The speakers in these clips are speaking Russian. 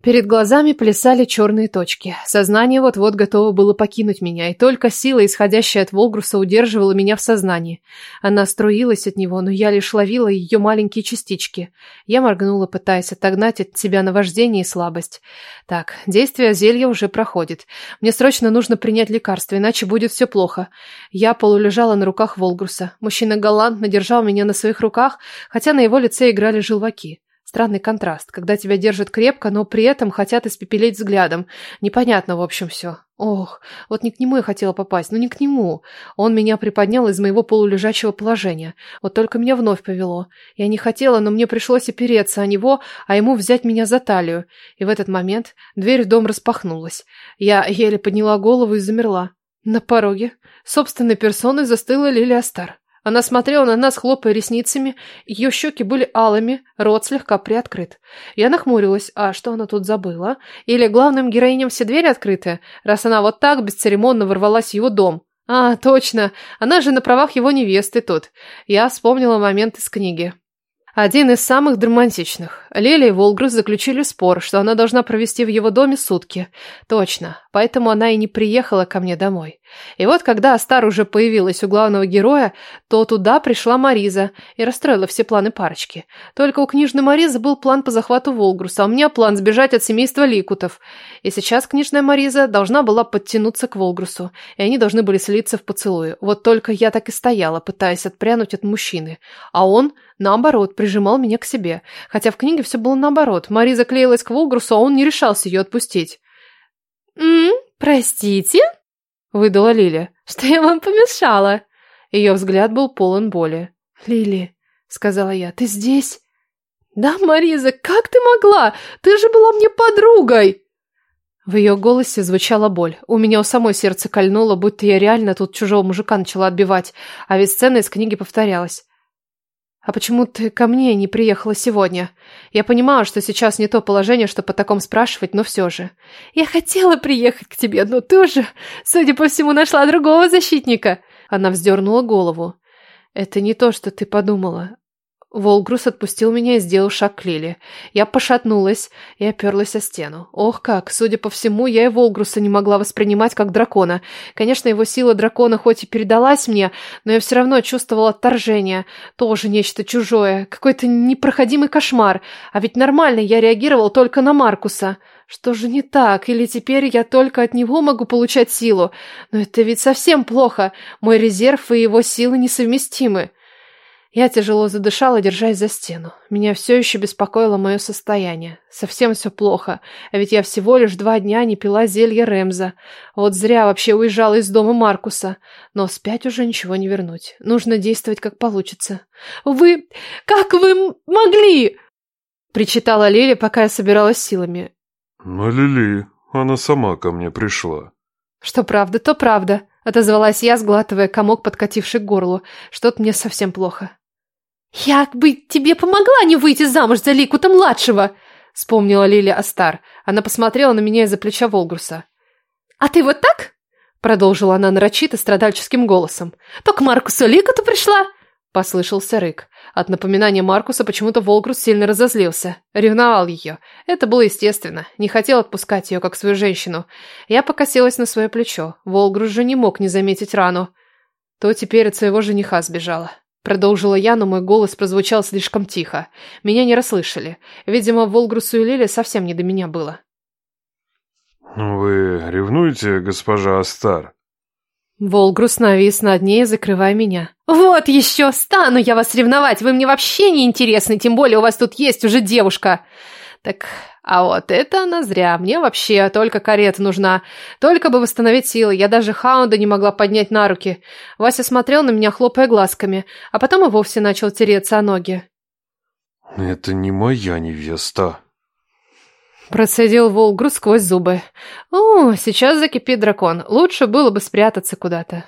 Перед глазами плясали черные точки. Сознание вот-вот готово было покинуть меня, и только сила, исходящая от Волгруса, удерживала меня в сознании. Она струилась от него, но я лишь ловила ее маленькие частички. Я моргнула, пытаясь отогнать от себя наваждение и слабость. Так, действие зелья уже проходит. Мне срочно нужно принять лекарство, иначе будет все плохо. Я полулежала на руках Волгруса. Мужчина галантно держал меня на своих руках, хотя на его лице играли желваки. Странный контраст, когда тебя держат крепко, но при этом хотят испепелить взглядом. Непонятно, в общем, все. Ох, вот не к нему я хотела попасть, ну не к нему. Он меня приподнял из моего полулежачего положения. Вот только меня вновь повело. Я не хотела, но мне пришлось опереться о него, а ему взять меня за талию. И в этот момент дверь в дом распахнулась. Я еле подняла голову и замерла. На пороге собственной персоной застыла Лилия Стар. Она смотрела на нас, хлопая ресницами, ее щеки были алыми, рот слегка приоткрыт. Я нахмурилась, а что она тут забыла? Или главным героиням все двери открыты, раз она вот так бесцеремонно ворвалась в его дом? А, точно, она же на правах его невесты тут. Я вспомнила момент из книги. Один из самых драматичных. Леля и Волгрыз заключили спор, что она должна провести в его доме сутки. Точно, поэтому она и не приехала ко мне домой. И вот когда Астар уже появилась у главного героя, то туда пришла Мариза и расстроила все планы парочки. Только у книжной Маризы был план по захвату Волгруса, а у меня план сбежать от семейства Ликутов. И сейчас книжная Мариза должна была подтянуться к Волгрусу, и они должны были слиться в поцелуе. Вот только я так и стояла, пытаясь отпрянуть от мужчины. А он Наоборот, прижимал меня к себе. Хотя в книге все было наоборот. Мариза клеилась к Волгрусу, а он не решался ее отпустить. «М -м, простите?» — выдала Лиля. «Что я вам помешала?» Ее взгляд был полон боли. «Лили», — сказала я, — «ты здесь?» «Да, Мариза, как ты могла? Ты же была мне подругой!» В ее голосе звучала боль. У меня у самой сердце кольнуло, будто я реально тут чужого мужика начала отбивать, а ведь сцена из книги повторялась. «А почему ты ко мне не приехала сегодня? Я понимаю, что сейчас не то положение, чтобы по таком спрашивать, но все же». «Я хотела приехать к тебе, но ты уже, судя по всему, нашла другого защитника». Она вздернула голову. «Это не то, что ты подумала. Волгрус отпустил меня и сделал шаг к Лиле. Я пошатнулась и оперлась о стену. Ох как, судя по всему, я и Волгруса не могла воспринимать как дракона. Конечно, его сила дракона хоть и передалась мне, но я все равно чувствовала отторжение. Тоже нечто чужое, какой-то непроходимый кошмар. А ведь нормально я реагировал только на Маркуса. Что же не так? Или теперь я только от него могу получать силу? Но это ведь совсем плохо. Мой резерв и его силы несовместимы. Я тяжело задышала, держась за стену. Меня все еще беспокоило мое состояние. Совсем все плохо. А ведь я всего лишь два дня не пила зелье Ремза. Вот зря вообще уезжала из дома Маркуса. Но спять уже ничего не вернуть. Нужно действовать как получится. «Вы... как вы могли?» Причитала Лили, пока я собиралась силами. «Ну, Лили, она сама ко мне пришла». «Что правда, то правда», — отозвалась я, сглатывая комок, подкативший к горлу. «Что-то мне совсем плохо». «Я бы тебе помогла не выйти замуж за Ликута-младшего!» Вспомнила Лилия Астар. Она посмотрела на меня из-за плеча Волгруса. «А ты вот так?» Продолжила она нарочито страдальческим голосом. «То к Маркусу Ликуту пришла?» Послышался рык. От напоминания Маркуса почему-то Волгрус сильно разозлился. Ревновал ее. Это было естественно. Не хотел отпускать ее, как свою женщину. Я покосилась на свое плечо. Волгрус же не мог не заметить рану. То теперь от своего жениха сбежала. Продолжила я, но мой голос прозвучал слишком тихо. Меня не расслышали. Видимо, Волгрусу и Лиле совсем не до меня было. «Вы ревнуете, госпожа Астар?» Волгрус навис над ней, закрывая меня. «Вот еще! Стану я вас ревновать! Вы мне вообще не интересны, тем более у вас тут есть уже девушка!» «Так а вот это она зря. Мне вообще только карета нужна. Только бы восстановить силы. Я даже Хаунда не могла поднять на руки. Вася смотрел на меня, хлопая глазками, а потом и вовсе начал тереться о ноги. «Это не моя невеста», Процедил Волгру сквозь зубы. «О, сейчас закипит дракон. Лучше было бы спрятаться куда-то».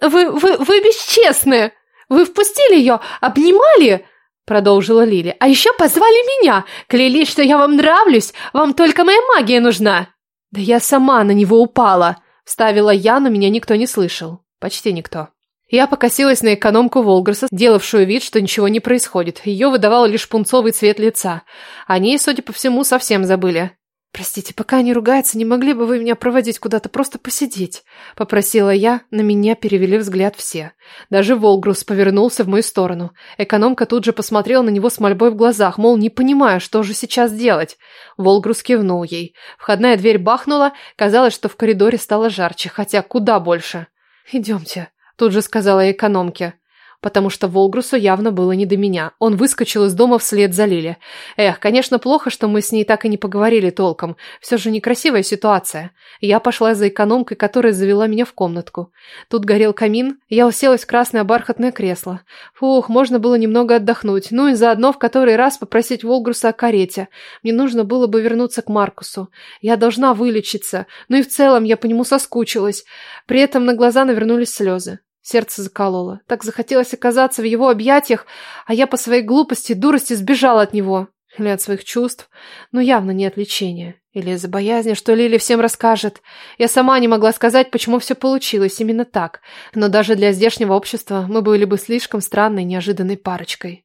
«Вы, вы, вы бесчестные! Вы впустили ее, обнимали!» Продолжила Лили. «А еще позвали меня! Клялись, что я вам нравлюсь! Вам только моя магия нужна!» «Да я сама на него упала!» Вставила я, но меня никто не слышал. Почти никто. Я покосилась на экономку Волгарса, делавшую вид, что ничего не происходит. Ее выдавал лишь пунцовый цвет лица. Они, судя по всему, совсем забыли. «Простите, пока они ругаются, не могли бы вы меня проводить куда-то, просто посидеть?» Попросила я, на меня перевели взгляд все. Даже Волгрус повернулся в мою сторону. Экономка тут же посмотрела на него с мольбой в глазах, мол, не понимая, что же сейчас делать. Волгрус кивнул ей. Входная дверь бахнула, казалось, что в коридоре стало жарче, хотя куда больше. «Идемте», — тут же сказала экономке потому что Волгрусу явно было не до меня. Он выскочил из дома вслед за Лили. Эх, конечно, плохо, что мы с ней так и не поговорили толком. Все же некрасивая ситуация. Я пошла за экономкой, которая завела меня в комнатку. Тут горел камин, я уселась в красное бархатное кресло. Фух, можно было немного отдохнуть, ну и заодно в который раз попросить Волгруса о карете. Мне нужно было бы вернуться к Маркусу. Я должна вылечиться, ну и в целом я по нему соскучилась. При этом на глаза навернулись слезы. Сердце закололо. Так захотелось оказаться в его объятиях, а я по своей глупости и дурости сбежала от него. Или от своих чувств, но явно не от лечения. Или из-за боязни, что Лили всем расскажет. Я сама не могла сказать, почему все получилось именно так. Но даже для здешнего общества мы были бы слишком странной, неожиданной парочкой.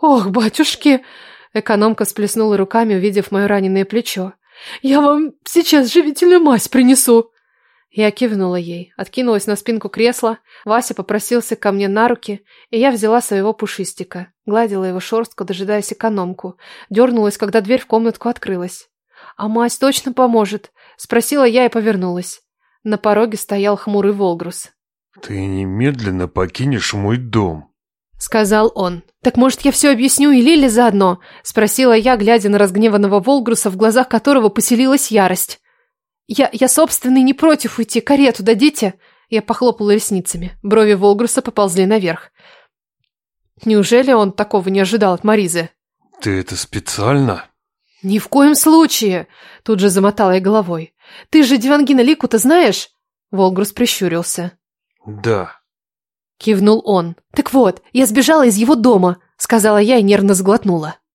«Ох, батюшки!» Экономка сплеснула руками, увидев мое раненое плечо. «Я вам сейчас живительную мазь принесу!» Я кивнула ей, откинулась на спинку кресла, Вася попросился ко мне на руки, и я взяла своего пушистика, гладила его шерстку, дожидаясь экономку, дернулась, когда дверь в комнатку открылась. «А мать точно поможет?» – спросила я и повернулась. На пороге стоял хмурый Волгрус. «Ты немедленно покинешь мой дом», — сказал он. «Так, может, я все объясню и Лиле заодно?» — спросила я, глядя на разгневанного Волгруса, в глазах которого поселилась ярость. «Я, я, собственно, не против уйти. Карету дадите?» Я похлопала ресницами. Брови Волгруса поползли наверх. Неужели он такого не ожидал от Маризы? «Ты это специально?» «Ни в коем случае!» Тут же замотала я головой. «Ты же Дивангина Лику-то знаешь?» Волгрус прищурился. «Да». Кивнул он. «Так вот, я сбежала из его дома», сказала я и нервно сглотнула.